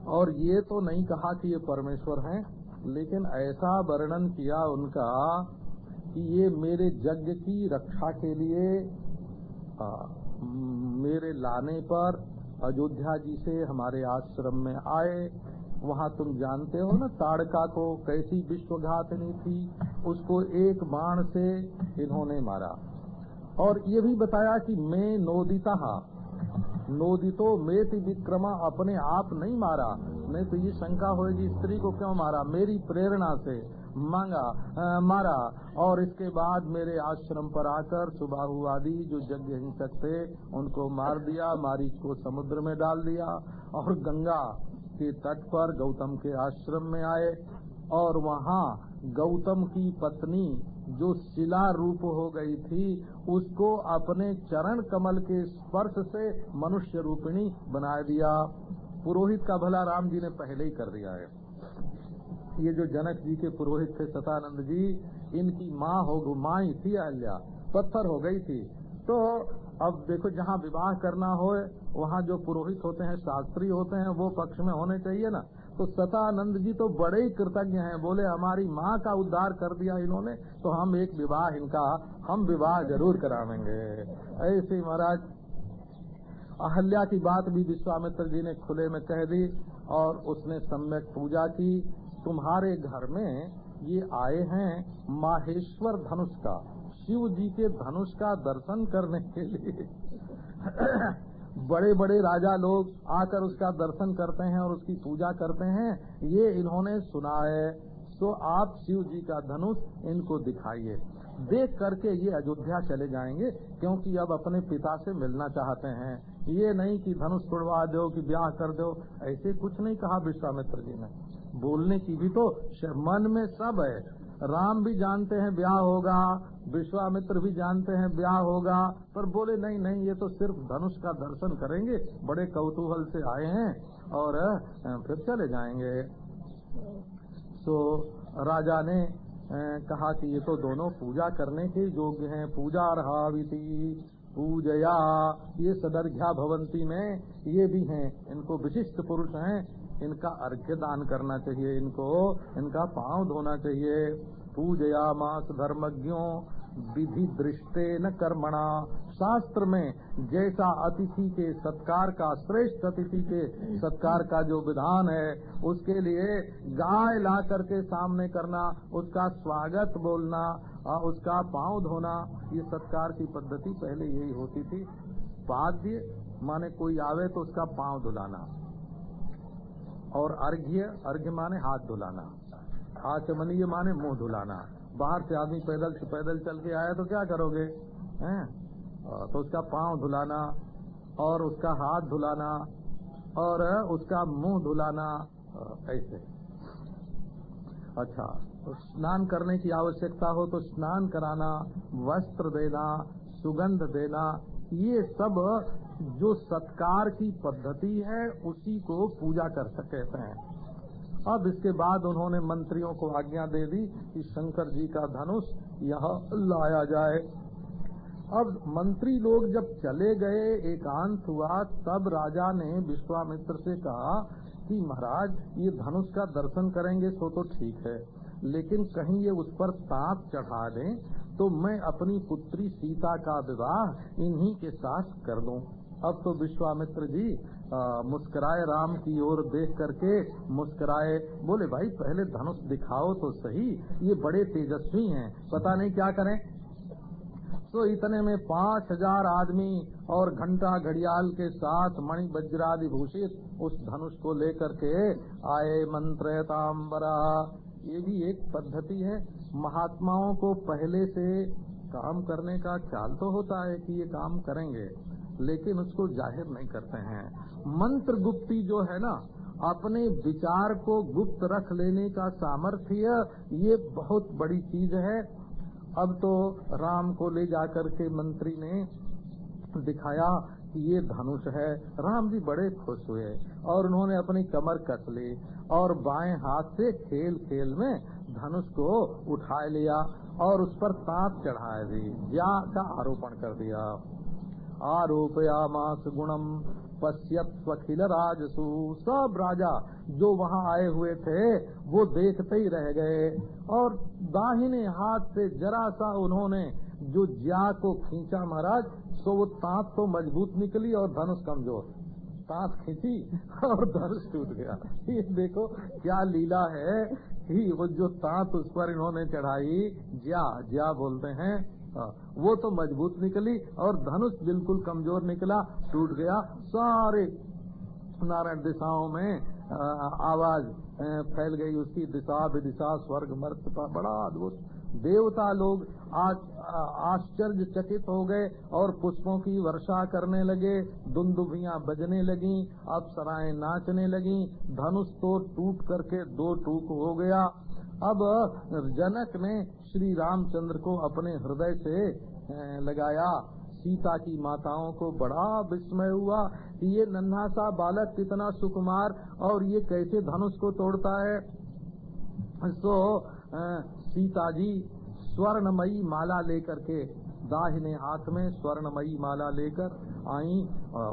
और ये तो नहीं कहा कि ये परमेश्वर हैं लेकिन ऐसा वर्णन किया उनका कि ये मेरे यज्ञ की रक्षा के लिए आ, मेरे लाने पर अयोध्या जी से हमारे आश्रम में आए। वहाँ तुम जानते हो ना ताड़का को कैसी विश्वघातनी थी उसको एक बाण से इन्होंने मारा। और ये भी बताया कि मैं नोदिता नोदितो मेति विक्रमा अपने आप नहीं मारा। नहीं तो ये शंका होगी स्त्री को क्यों मारा? मेरी प्रेरणा से मांगा आ, मारा। और इसके बाद मेरे आश्रम पर आकर सुबाहुवादी जो यज्ञ हिंसक थे उनको मार दिया मारी को समुद्र में डाल दिया। और गंगा के तट पर गौतम के आश्रम में आए और वहाँ गौतम की पत्नी जो शिला रूप हो गई थी, उसको अपने चरण कमल के स्पर्श से मनुष्य रूपिणी बना दिया। पुरोहित का भला राम जी ने पहले ही कर दिया है। ये जो जनक जी के पुरोहित थे सतानंद जी, इनकी माँ हो माई थी अहल्या, पत्थर हो गई थी। तो अब देखो जहाँ विवाह करना हो, वहाँ जो पुरोहित होते हैं, शास्त्री होते हैं, वो पक्ष में होने चाहिए ना। तो सतानंद जी तो बड़े ही कृतज्ञ हैं। बोले, हमारी माँ का उद्धार कर दिया इन्होंने तो हम एक विवाह इनका, हम विवाह ज़रूर करावेंगे। ऐसे महाराज, अहल्या की बात भी विश्वामित्र जी ने खुले में कह दी और उसने सम्यक पूजा की। तुम्हारे घर में ये आए हैं माहेश्वर धनुष का। शिव जी के धनुष का दर्शन करने के लिए बड़े बड़े राजा लोग आकर उसका दर्शन करते हैं और उसकी पूजा करते हैं। ये इन्होंने सुना है। तो आप शिव जी का धनुष इनको दिखाइए। देख करके ये अयोध्या चले जाएँगे क्योंकि अब अपने पिता से मिलना चाहते हैं। ये नहीं कि धनुष तोड़वा दो, कि ब्याह कर दो। ऐसे कुछ नहीं कहा विश्वामित्र जी ने। बोलने की भी तो मन में सब है। राम भी जानते हैं ब्याह होगा विश्वामित्र भी जानते हैं ब्याह होगा, पर बोले, नहीं नहीं, ये तो सिर्फ़ धनुष का दर्शन करेंगे, बड़े कौतूहल से आए हैं और फिर चले जाएँगे। तो राजा ने कहा कि ये तो दोनों पूजा करने के योग्य हैं पूजा रहा पूजया, ये सदर्घ्या भवंती में, ये भी हैं, इनको विशिष्ट पुरुष हैं, इनका अर्घ्य दान करना चाहिए इनको, इनका पाँव धोना चाहिए। पूजया मास धर्मज्ञों विधि दृष्टे न कर्मणा। शास्त्र में जैसा अतिथि के सत्कार का, श्रेष्ठ अतिथि के सत्कार का जो विधान है, उसके लिए गाय ला करके सामने करना, उसका स्वागत बोलना उसका पाँव धोना, ये सत्कार की पद्धति पहले यही होती थी। पाद्य माने कोई आवे तो उसका पाँव धुलाना। और अर्घ्य अर्घ्य माने हाथ धुलाना। आचमनीय माने मुँह धुलाना। बाहर से आदमी पैदल पैदल चल के आया तो क्या करोगे? हैं? तो उसका पाँव धुलाना और उसका हाथ धुलाना और उसका मुँह धुलाना। ऐसे। अच्छा तो स्नान करने की आवश्यकता हो तो स्नान कराना, वस्त्र देना, सुगंध देना, ये सब जो सत्कार की पद्धति है, उसी को पूजा कर सकते हैं। अब इसके बाद उन्होंने मंत्रियों को आज्ञा दे दी कि शंकर जी का धनुष यहाँ लाया जाए। अब मंत्री लोग जब चले गए, एकांत हुआ, तब राजा ने विश्वामित्र से कहा कि महाराज, ये धनुष का दर्शन करेंगे सो तो ठीक है, लेकिन कहीं ये उस पर सांप चढ़ा दें तो मैं अपनी पुत्री सीता का विवाह इन्हीं के साथ कर दूँ। अब तो विश्वामित्र जी मुस्कुराए राम की ओर देख करके मुस्कुराए, बोले, भाई, पहले धनुष दिखाओ तो सही, ये बड़े तेजस्वी हैं, पता नहीं क्या करें? तो इतने में पाँच हज़ार आदमी और घंटा घड़ियाल के साथ मणि वज्रादि भूषित उस धनुष को लेकर के आए मंत्रतांबरा ये भी एक पद्धति है। महात्माओं को पहले से काम करने का ख्याल तो होता है कि ये काम करेंगे। लेकिन उसको ज़ाहिर नहीं करते हैं। मंत्र गुप्ती जो है ना, अपने विचार को गुप्त रख लेने का सामर्थ्य, ये बहुत बड़ी चीज़ है। अब तो राम को ले जाकर के मंत्री ने दिखाया कि ये धनुष है। राम जी बड़े खुश हुए और उन्होंने अपनी कमर कस ली और बाएँ हाथ से खेल खेल में धनुष को उठा लिया और उस पर ताप चढ़ाए दी ज्या का आरोपण कर दिया। आरोपया मास गुणम पश्यत्वखिल राजसु सब राजा जो वहाँ आए हुए थे वो देखते ही रह गए। और दाहिने हाथ से जरा सा उन्होंने जो ज्या को खींचा महाराज तो वो तांत तो मज़बूत निकली और धनुष कमज़ोर। तांत खींची और धनुष टूट गया। ये देखो क्या लीला है ही वो जो तांत उस पर इन्होंने चढ़ाई ज्या ज्या बोलते हाँ, वो तो मज़बूत निकली और धनुष बिल्कुल कमज़ोर निकला टूट गया। सारे नारायण दिशाओं में आवाज़ फैल गई उसकी, दिशा विदिशा, स्वर्ग, मर्त का बड़ा अद्भुत। देवता लोग आश्चर्य चकित हो गए और पुष्पों की वर्षा करने लगे, दुंदुभियाँ बजने लगी, अप्सराएँ नाचने लगी, धनुष तो टूट करके दो टूक हो गया। अब जनक ने श्री रामचंद्र को अपने हृदय से लगाया। सीता की माताओं को बड़ा विस्मय हुआ कि ये नन्हा सा बालक कितना सुकुमार और ये कैसे धनुष को तोड़ता है। सो सीता जी स्वर्णमयी माला लेकर के दाहिने हाथ में स्वर्णमयी माला लेकर आई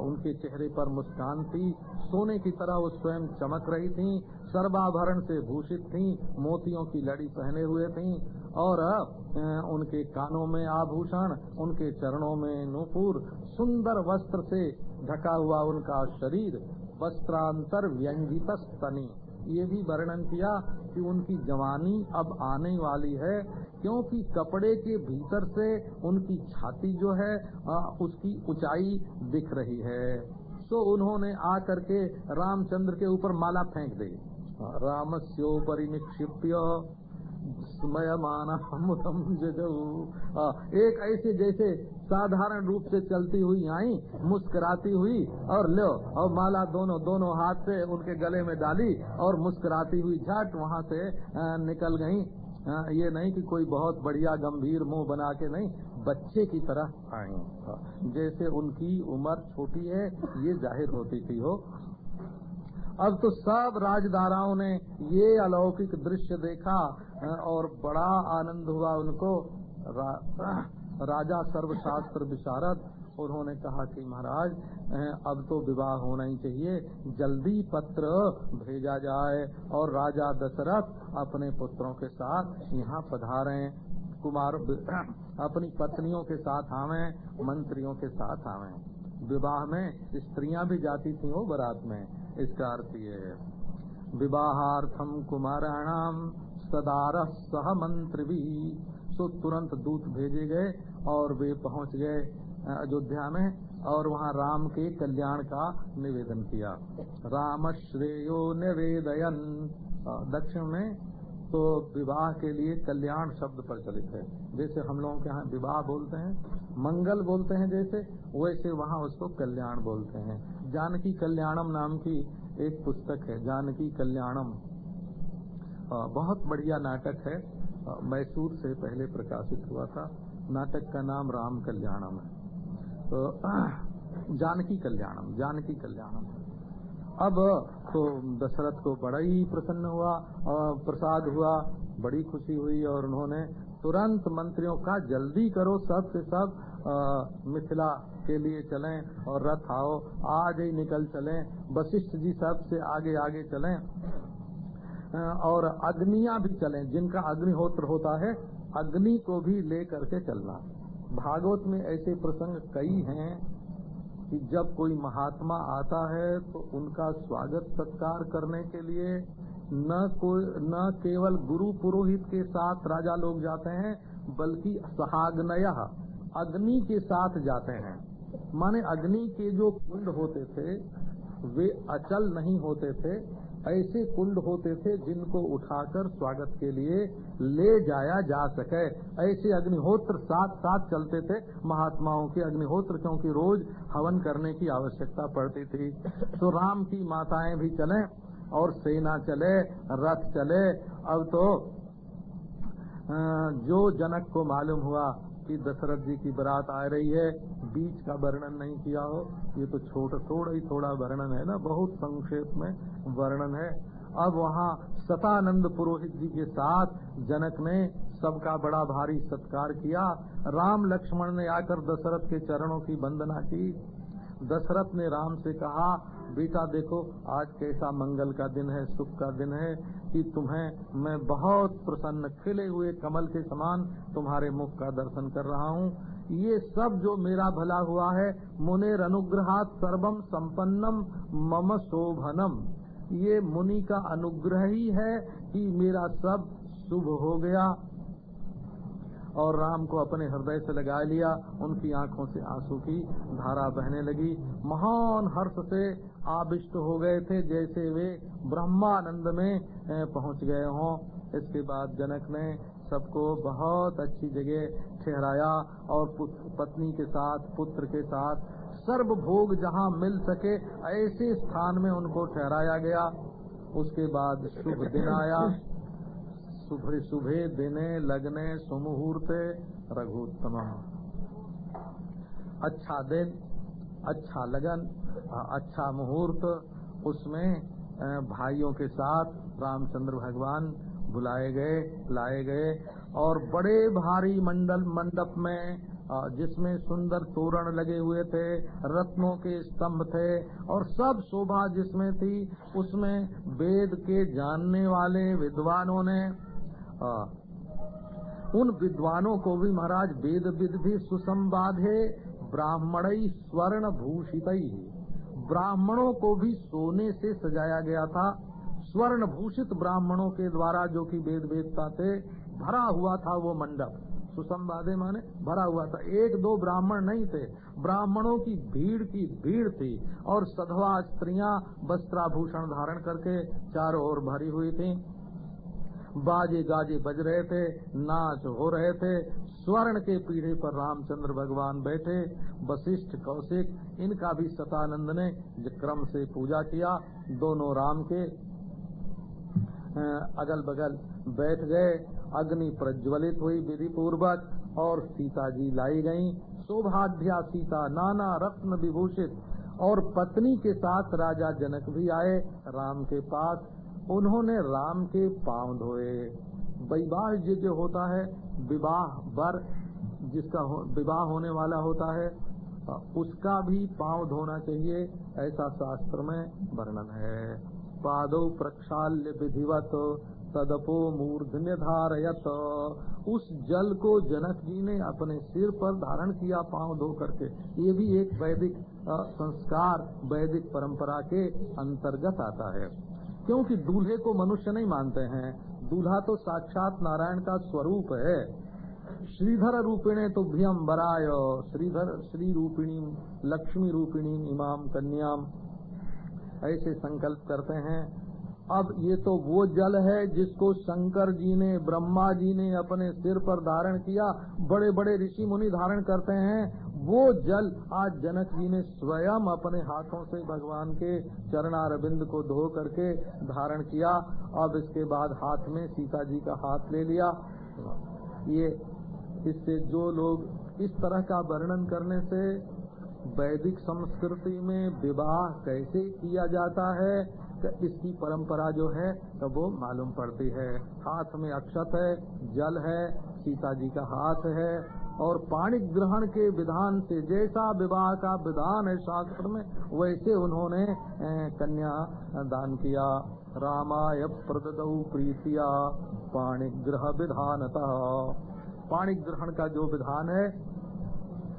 उनके चेहरे पर मुस्कान थी। सोने की तरह वो स्वयं चमक रही थी, सर्वाभरण से भूषित थी, मोतियों की लड़ी पहने हुए थी। और उनके कानों में आभूषण, उनके चरणों में नूपुर, सुंदर वस्त्र से ढका हुआ उनका शरीर वस्त्रांतर व्यंगित स्तनी ये भी वर्णन किया कि उनकी जवानी अब आने वाली है, क्योंकि कपड़े के भीतर से उनकी छाती जो है उसकी ऊंचाई दिख रही है। तो उन्होंने आकर के रामचंद्र के ऊपर माला फेंक दी। रामस्योपरि निक्षिप्य स्मयमानम एक ऐसे जैसे साधारण रूप से चलती हुई आई, मुस्कुराती हुई, और लो, और माला दोनों दोनों हाथ से उनके गले में डाली, और मुस्कुराती हुई झट वहाँ से निकल गई। ये नहीं कि कोई बहुत बढ़िया गंभीर मुँह बना के नहीं, बच्चे की तरह आई। जैसे उनकी उम्र छोटी है, ये ज़ाहिर होती थी, हो। अब तो सब राजदाराओं ने ये अलौकिक दृश्य देखा और बड़ा आनंद हुआ उनको रा, राजा सर्वशास्त्र विशारद। उन्होंने कहा कि महाराज अब तो विवाह होना ही चाहिए। जल्दी पत्र भेजा जाए और राजा दशरथ अपने पुत्रों के साथ यहाँ पधारे। कुमार अपनी पत्नियों के साथ आवे मंत्रियों के साथ आवे। विवाह में स्त्रियाँ भी जाती थी वो बारात में। इसका अर्थ ये विवाहार्थम कुमाराणाम सदार सह मंत्र सो तुरंत दूत भेजे गए और वे पहुँच गए अयोध्या में और वहाँ राम के कल्याण का निवेदन किया। राम श्रेयो निवेदयन। दक्षिण में तो विवाह के लिए कल्याण शब्द प्रचलित है। जैसे हम लोगों के यहाँ विवाह बोलते हैं, मंगल बोलते हैं जैसे, वैसे वहाँ उसको कल्याण बोलते हैं। जानकी कल्याणम नाम की एक पुस्तक है, जानकी कल्याणम। बहुत बढ़िया नाटक है। मैसूर से पहले प्रकाशित हुआ था। नाटक का नाम राम कल्याणम है। तो जानकी कल्याणम जानकी कल्याणम। अब तो दशरथ को बड़ा ही प्रसन्न हुआ प्रसाद हुआ, बड़ी खुशी हुई और उन्होंने तुरंत मंत्रियों का जल्दी करो, सबसे सब मिथिला के लिए चलें और रथ आओ, आज ही निकल चलें, वशिष्ठ जी सबसे आगे आगे चलें। और अग्निया भी चलें, जिनका अग्निहोत्र होता है, अग्नि को भी ले करके चलना। भागवत में ऐसे प्रसंग कई हैं कि जब कोई महात्मा आता है तो उनका स्वागत सत्कार करने के लिए न कोई, न केवल गुरु पुरोहित के साथ राजा लोग जाते हैं, बल्कि सहाग्नय, अग्नि के साथ जाते हैं। माने अग्नि के जो कुंड होते थे, वे अचल नहीं होते थे ऐसे कुंड होते थे जिनको उठाकर स्वागत के लिए ले जाया जा सके। ऐसे अग्निहोत्र साथ साथ चलते थे। महात्माओं के अग्निहोत्र, क्योंकि रोज हवन करने की आवश्यकता पड़ती थी। तो राम की माताएँ भी चले और सेना चले, रथ चले। अब तो जो जनक को मालूम हुआ कि दशरथ जी की बरात आ रही है। बीच का वर्णन नहीं किया हो, ये तो छोटा थोड़ा ही थोड़ा वर्णन है ना, बहुत संक्षेप में वर्णन है। अब वहाँ सतानंद पुरोहित जी के साथ जनक ने सबका बड़ा भारी सत्कार किया। राम लक्ष्मण ने आकर दशरथ के चरणों की वंदना की। दशरथ ने राम से कहा बेटा देखो, आज कैसा मंगल का दिन है सुख का दिन है, कि तुम्हें मैं बहुत प्रसन्न खिले हुए कमल के समान तुम्हारे मुख का दर्शन कर रहा हूँ। ये सब जो मेरा भला हुआ है, मुनेर अनुग्रहात सर्वम संपन्नम, मम शोभनम। ये मुनि का अनुग्रह ही है कि मेरा सब शुभ हो गया। और राम को अपने हृदय से लगा लिया, उनकी आँखों से आँसू की धारा बहने लगी। महान हर्ष से आविष्ट हो गए थे, जैसे वे ब्रह्मानंद में पहुँच गए हों। इसके बाद जनक ने सबको बहुत अच्छी जगह ठहराया और पत्नी के साथ, पुत्र के साथ सर्व भोग जहाँ मिल सके, ऐसे स्थान में उनको ठहराया गया। उसके बाद शुभ दिन आया। सुबह सुबह दिने लगने सुमुहूर्ते रघुत्तम। अच्छा दिन अच्छा लगन अच्छा मुहूर्त, उसमें भाइयों के साथ रामचंद्र भगवान बुलाए गए, लाए गए, और बड़े भारी मंडल, मंडप में जिसमें सुंदर तोरण लगे हुए थे, रत्नों के स्तंभ थे, और सब शोभा जिसमें थी, उसमें वेद के जानने वाले विद्वानों ने उन विद्वानों को भी महाराज वेद विद भी सुसंवादे ब्राह्मण स्वर्ण भूषित। ब्राह्मणों को भी सोने से सजाया गया था। स्वर्ण भूषित ब्राह्मणों के द्वारा जो कि वेद वेदता थे भरा हुआ था वो मंडप। सुसंवादे माने भरा हुआ था। एक दो ब्राह्मण नहीं थे। ब्राह्मणों की भीड़ की भीड़ थी और सधवा स्त्रियाँ वस्त्राभूषण धारण करके चारों ओर भरी हुई थीं। बाजे गाजे बज रहे थे, नाच हो रहे थे, स्वर्ण के पीढ़े पर रामचंद्र भगवान बैठे, वशिष्ठ कौशिक, इनका भी सतानंद ने क्रम से पूजा किया, दोनों राम के अगल बगल बैठ गए, अग्नि प्रज्वलित हुई विधि पूर्वक और सीता जी लाई गई सौभाग्या सीता नाना रत्न विभूषित, और पत्नी के साथ राजा जनक भी आए, राम के पास उन्होंने राम के पाँव धोए। वैवाह जो होता है विवाह बर जिसका हो, विवाह होने वाला होता है उसका भी पाँव धोना चाहिए ऐसा शास्त्र में वर्णन है। पादो प्रक्षाल्य विधिवत तदपो मूर्धन्य धारयत उस जल को जनक जी ने अपने सिर पर धारण किया पाँव धो करके। ये भी एक वैदिक संस्कार वैदिक परंपरा के अंतर्गत आता है। क्योंकि दूल्हे को मनुष्य नहीं मानते हैं। दूल्हा तो साक्षात नारायण का स्वरूप है। श्रीधर रूपिणे तो भ्यम बराय। श्रीधर, श्री रूपिणी, लक्ष्मी रूपिणी इमाम कन्याम ऐसे संकल्प करते हैं। अब ये तो वो जल है जिसको शंकर जी ने, ब्रह्मा जी ने अपने सिर पर धारण किया। बड़े बड़े ऋषि मुनि धारण करते हैं। वो जल आज जनक जी ने स्वयं अपने हाथों से भगवान के चरणारविंद को धो करके धारण किया। अब इसके बाद हाथ में सीता जी का हाथ ले लिया। ये इससे जो लोग इस तरह का वर्णन करने से वैदिक संस्कृति में विवाह कैसे किया जाता है तो इसकी परंपरा जो है तो वो मालूम पड़ती है। हाथ में अक्षत है, जल है, सीता जी का हाथ है और पाणी ग्रहण के विधान से जैसा विवाह का विधान है शास्त्र में, वैसे उन्होंने कन्या दान किया। रामाय प्रददौ प्रीतिया पाणी ग्रह विधानतः। पाणी ग्रहण का जो विधान है,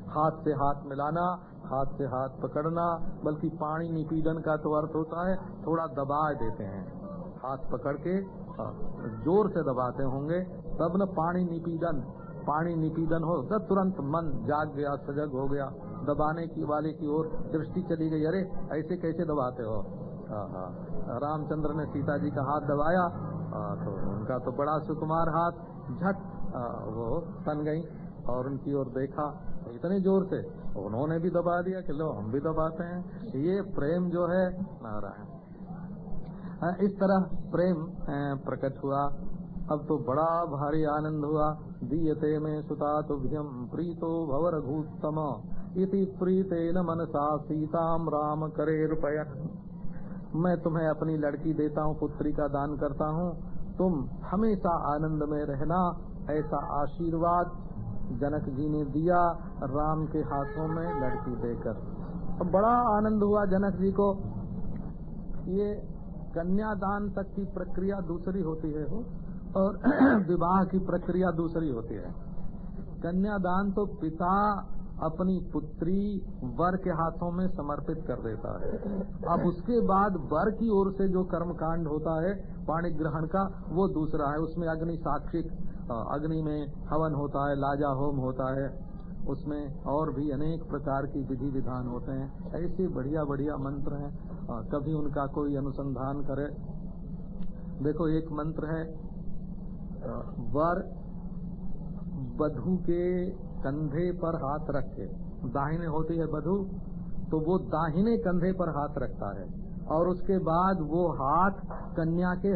हाथ से हाथ मिलाना, हाथ से हाथ पकड़ना, बल्कि पानी निपीडन का तो अर्थ होता है, थोड़ा दबा देते हैं। हाथ पकड़ के ज़ोर से दबाते होंगे, तब न पानी निपीडन। पानी निपीडन हो तो तुरंत मन जाग गया, सजग हो गया। दबाने की वाले की ओर दृष्टि चली गई। अरे, ऐसे कैसे दबाते हो? रामचंद्र ने सीता जी का हाथ दबाया। तो उनका तो बड़ा सुकुमार हाथ झट वो तन गई और उनकी ओर देखा। इतने ज़ोर से, उन्होंने भी दबा दिया कि लो, हम भी दबाते हैं। ये प्रेम जो है, नारायण। इस तरह प्रेम प्रकट हुआ। अब तो बड़ा भारी आनंद हुआ। दीयते में सुता तुभ्यम प्रीतो भवर भूतम इति प्रीते न मनसा सीताम राम करे रुपयन मैं तुम्हें अपनी लड़की देता हूँ, पुत्री का दान करता हूँ। तुम हमेशा आनंद में रहना, ऐसा आशीर्वाद जनक जी ने दिया राम के हाथों में लड़की देकर। बड़ा आनंद हुआ जनक जी को। ये कन्यादान तक की प्रक्रिया दूसरी होती है वो और विवाह की प्रक्रिया दूसरी होती है। कन्यादान तो पिता अपनी पुत्री वर के हाथों में समर्पित कर देता है। अब उसके बाद वर की ओर से जो कर्म कांड होता है, पाणी ग्रहण का, वो दूसरा है। उसमें अग्नि साक्षिक अग्नि में हवन होता है, लाजा होम होता है। उसमें और भी अनेक प्रकार की विधि विधान होते हैं। ऐसे बढ़िया बढ़िया मंत्र हैं। कभी उनका कोई अनुसंधान करे। देखो, एक मंत्र है वर बधु के कंधे पर हाथ रख के दाहिने होती है बधु तो वो दाहिने कंधे पर हाथ रखता है। और उसके बाद वो हाथ कन्या के